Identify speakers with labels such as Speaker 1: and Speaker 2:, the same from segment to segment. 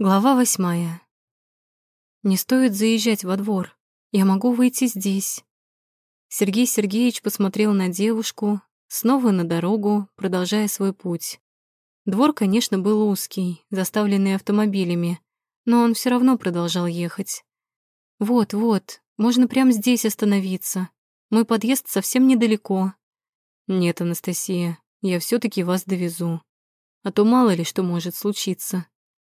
Speaker 1: Глава восьмая. Не стоит заезжать во двор. Я могу выйти здесь. Сергей Сергеевич посмотрел на девушку, снова на дорогу, продолжая свой путь. Двор, конечно, был узкий, заставленный автомобилями, но он все равно продолжал ехать. Вот, вот, можно прямо здесь остановиться. Мой подъезд совсем недалеко. Нет, Анастасия, я все таки вас довезу. А то мало ли что может случиться.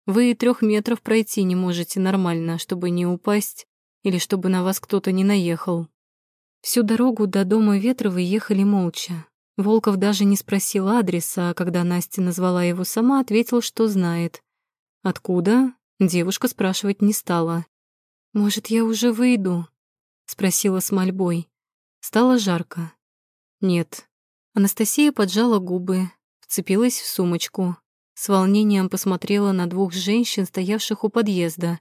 Speaker 1: Вы и трех метров пройти не можете нормально, чтобы не упасть или чтобы на вас кто-то не наехал. Всю дорогу до дома Ветровой ехали молча. Волков даже не спросил адреса, а когда Настя назвала его сама, ответил, что знает. Откуда? Девушка спрашивать не стала. «Может, я уже выйду?» — спросила с мольбой. Стало жарко. «Нет». Анастасия поджала губы, вцепилась в сумочку. С волнением посмотрела на двух женщин, стоявших у подъезда.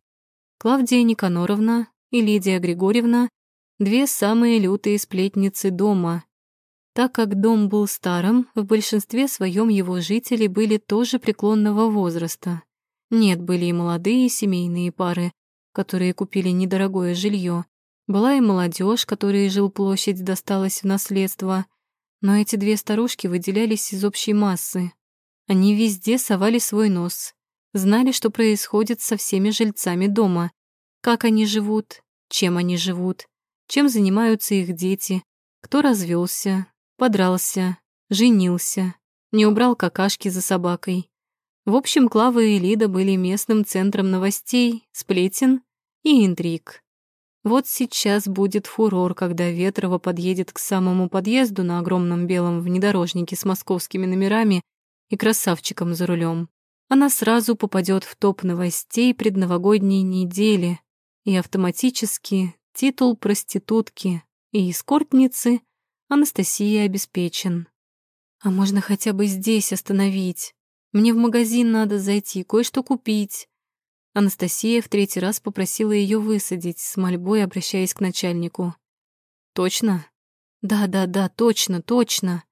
Speaker 1: Клавдия Никаноровна и Лидия Григорьевна — две самые лютые сплетницы дома. Так как дом был старым, в большинстве своем его жители были тоже преклонного возраста. Нет, были и молодые семейные пары, которые купили недорогое жилье. Была и молодежь, которой жилплощадь досталась в наследство. Но эти две старушки выделялись из общей массы, они везде совали свой нос, знали, что происходит со всеми жильцами дома, как они живут, чем они живут, чем занимаются их дети, кто развелся, подрался, женился, не убрал какашки за собакой. В общем, Клава и Лида были местным центром новостей, сплетен и интриг. Вот сейчас будет фурор, когда Ветрова подъедет к самому подъезду на огромном белом внедорожнике с московскими номерами и красавчиком за рулем, она сразу попадет в топ новостей предновогодней недели, и автоматически титул проститутки и эскортницы Анастасии обеспечен. А можно хотя бы здесь остановить? Мне в магазин надо зайти, кое-что купить. Анастасия в третий раз попросила ее высадить, с мольбой обращаясь к начальнику. «Точно?» «Да-да-да, точно, точно.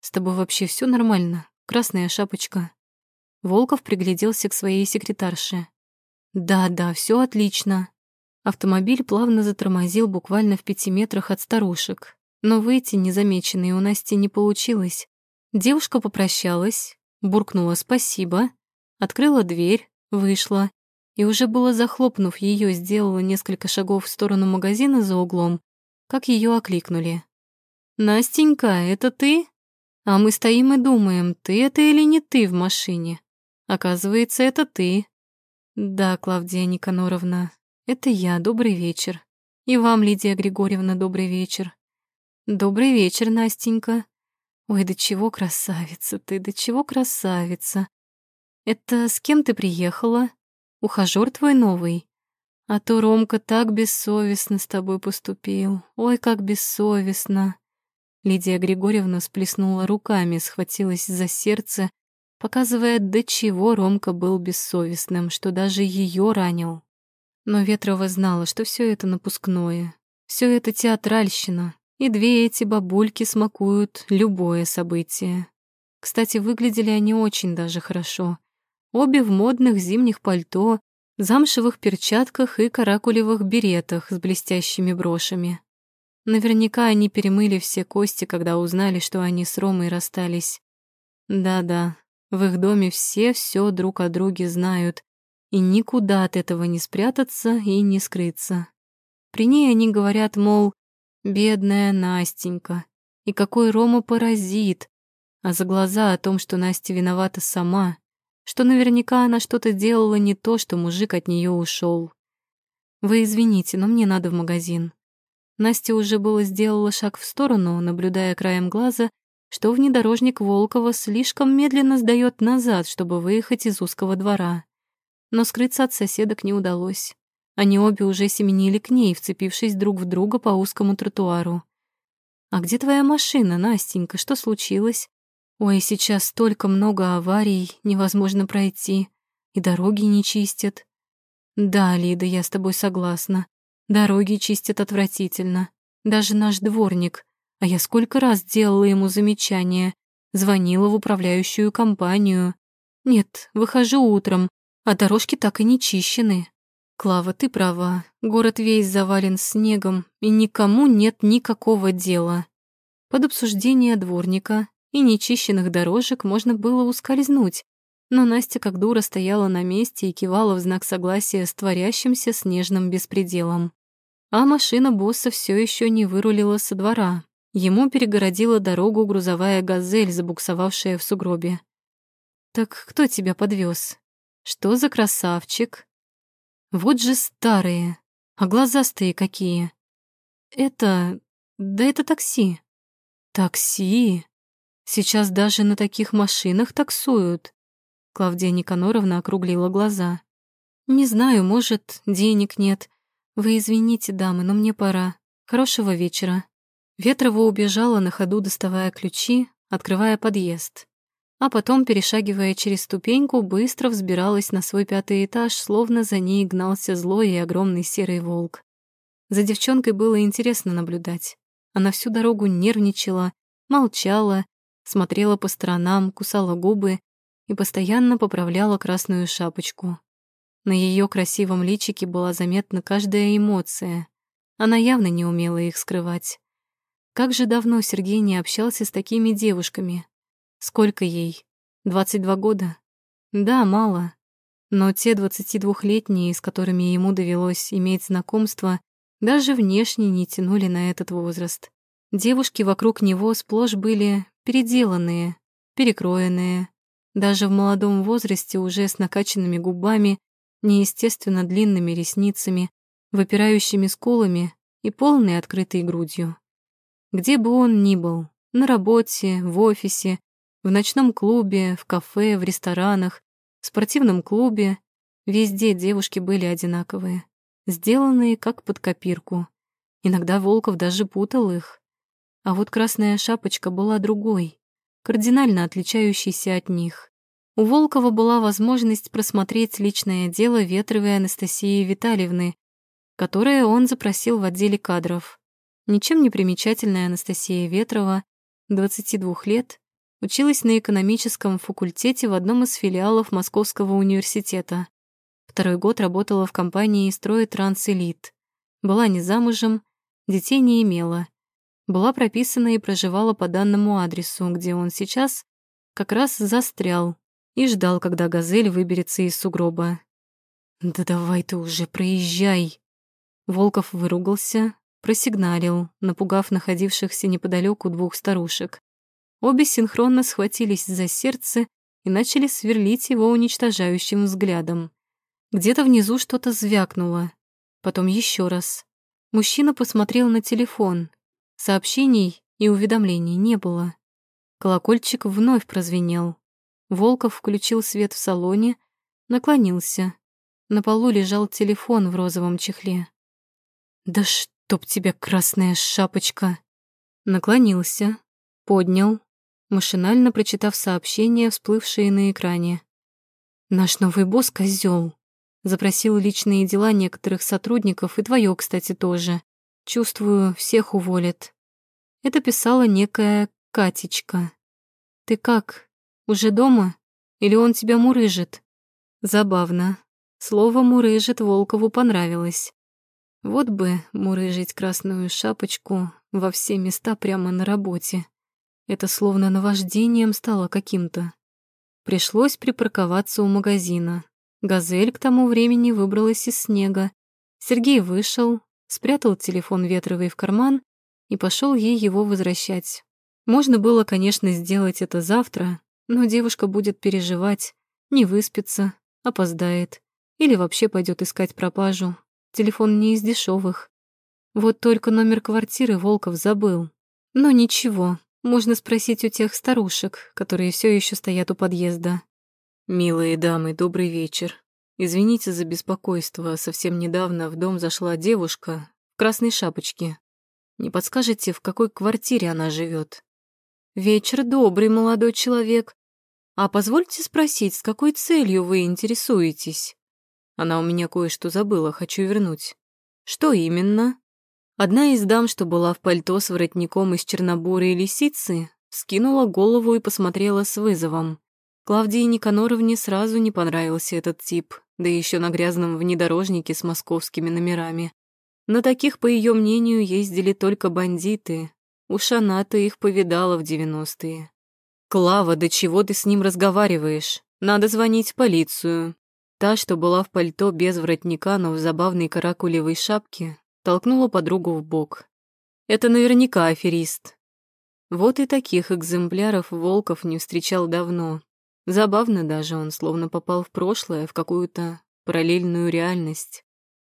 Speaker 1: С тобой вообще все нормально? Красная шапочка. Волков пригляделся к своей секретарше. «Да-да, все отлично». Автомобиль плавно затормозил буквально в пяти метрах от старушек, но выйти незамеченной у Насти не получилось. Девушка попрощалась, буркнула «спасибо», открыла дверь, вышла и уже было захлопнув ее, сделала несколько шагов в сторону магазина за углом, как ее окликнули. «Настенька, это ты?» А мы стоим и думаем, ты это или не ты в машине. Оказывается, это ты. Да, Клавдия Никаноровна, это я. Добрый вечер. И вам, Лидия Григорьевна, добрый вечер. Добрый вечер, Настенька. Ой, да чего красавица ты, да чего красавица. Это с кем ты приехала? Ухажёр твой новый? А то Ромка так бессовестно с тобой поступил. Ой, как бессовестно. Лидия Григорьевна сплеснула руками, схватилась за сердце, показывая, до чего Ромка был бессовестным, что даже ее ранил. Но Ветрова знала, что все это напускное, все это театральщина, и две эти бабульки смакуют любое событие. Кстати, выглядели они очень даже хорошо. Обе в модных зимних пальто, замшевых перчатках и каракулевых беретах с блестящими брошами. Наверняка они перемыли все кости, когда узнали, что они с Ромой расстались. Да-да, в их доме все все друг о друге знают, и никуда от этого не спрятаться и не скрыться. При ней они говорят, мол, «бедная Настенька», и какой Рома паразит, а за глаза о том, что Настя виновата сама, что наверняка она что-то делала не то, что мужик от нее ушел. «Вы извините, но мне надо в магазин», Настя уже было сделала шаг в сторону, наблюдая краем глаза, что внедорожник Волкова слишком медленно сдаёт назад, чтобы выехать из узкого двора. Но скрыться от соседок не удалось. Они обе уже семенили к ней, вцепившись друг в друга по узкому тротуару. «А где твоя машина, Настенька? Что случилось?» «Ой, сейчас столько много аварий, невозможно пройти, и дороги не чистят». «Да, Лида, я с тобой согласна. Дороги чистят отвратительно. Даже наш дворник. А я сколько раз делала ему замечания. Звонила в управляющую компанию. Нет, выхожу утром, а дорожки так и не чищены. Клава, ты права, город весь завален снегом, и никому нет никакого дела. Под обсуждение дворника и нечищенных дорожек можно было ускользнуть, но Настя как дура стояла на месте и кивала в знак согласия с творящимся снежным беспределом. А машина босса все еще не вырулила со двора. Ему перегородила дорогу грузовая газель, забуксовавшая в сугробе. «Так кто тебя подвез? Что за красавчик?» «Вот же старые, а глазастые какие!» «Это... да это такси». «Такси? Сейчас даже на таких машинах таксуют. Клавдия Никаноровна округлила глаза. «Не знаю, может, денег нет. Вы извините, дамы, но мне пора. Хорошего вечера». Ветрова убежала на ходу, доставая ключи, открывая подъезд. А потом, перешагивая через ступеньку, быстро взбиралась на свой пятый этаж, словно за ней гнался злой и огромный серый волк. За девчонкой было интересно наблюдать. Она всю дорогу нервничала, молчала, смотрела по сторонам, кусала губы и постоянно поправляла красную шапочку. На ее красивом личике была заметна каждая эмоция. Она явно не умела их скрывать. Как же давно Сергей не общался с такими девушками? Сколько ей? 22 года? Да, мало. Но те 22-летние, с которыми ему довелось иметь знакомство, даже внешне не тянули на этот возраст. Девушки вокруг него сплошь были переделанные, перекроенные, даже в молодом возрасте уже с накачанными губами, неестественно длинными ресницами, выпирающими скулами и полной открытой грудью. Где бы он ни был, на работе, в офисе, в ночном клубе, в кафе, в ресторанах, в спортивном клубе, везде девушки были одинаковые, сделанные как под копирку. Иногда Волков даже путал их. А вот красная шапочка была другой, кардинально отличающийся от них. У Волкова была возможность просмотреть личное дело Ветровой Анастасии Витальевны, которое он запросил в отделе кадров. Ничем не примечательная Анастасия Ветрова, 22 лет, училась на экономическом факультете в одном из филиалов Московского университета. Второй год работала в компании «Стройтранселит». Была не замужем, детей не имела была прописана и проживала по данному адресу, где он сейчас как раз застрял и ждал, когда газель выберется из сугроба. «Да давай ты уже, проезжай!» Волков выругался, просигналил, напугав находившихся неподалеку двух старушек. Обе синхронно схватились за сердце и начали сверлить его уничтожающим взглядом. Где-то внизу что-то звякнуло. Потом еще раз. Мужчина посмотрел на телефон, Сообщений и уведомлений не было. Колокольчик вновь прозвенел. Волков включил свет в салоне, наклонился. На полу лежал телефон в розовом чехле. «Да чтоб тебя, красная шапочка!» Наклонился, поднял, машинально прочитав сообщения, всплывшие на экране. «Наш новый босс — козёл. Запросил личные дела некоторых сотрудников, и твое, кстати, тоже. Чувствую, всех уволят. Это писала некая Катечка. Ты как, уже дома? Или он тебя мурыжит? Забавно. Слово «мурыжит» Волкову понравилось. Вот бы мурыжить красную шапочку во все места прямо на работе. Это словно наваждением стало каким-то. Пришлось припарковаться у магазина. Газель к тому времени выбралась из снега. Сергей вышел, спрятал телефон Ветровой в карман и пошел ей его возвращать. Можно было, конечно, сделать это завтра, но девушка будет переживать, не выспится, опоздает или вообще пойдет искать пропажу. Телефон не из дешевых. Вот только номер квартиры Волков забыл. Но ничего, можно спросить у тех старушек, которые все еще стоят у подъезда.
Speaker 2: «Милые дамы, добрый вечер. Извините за беспокойство, совсем недавно в дом зашла девушка в красной шапочке. Не подскажете, в какой квартире она живет?
Speaker 1: Вечер добрый, молодой человек. А позвольте спросить, с какой целью вы интересуетесь?
Speaker 2: Она у меня кое-что забыла, хочу вернуть.
Speaker 1: Что именно? Одна из дам, что была в пальто с воротником из чернобурой лисицы, скинула голову и посмотрела с вызовом. Клавдии Никаноровне сразу не понравился этот тип, да еще на грязном внедорожнике с московскими номерами. На таких, по ее мнению, ездили только бандиты. Уж она-то их повидала в девяностые. «Клава, до чего ты с ним разговариваешь? Надо звонить в полицию». Та, что была в пальто без воротника, но в забавной каракулевой шапке, толкнула подругу в бок. «Это наверняка аферист». Вот и таких экземпляров Волков не встречал давно. Забавно даже, он словно попал в прошлое, в какую-то параллельную реальность,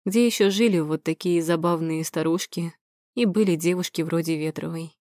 Speaker 1: где еще жили вот такие забавные старушки и были девушки вроде Ветровой.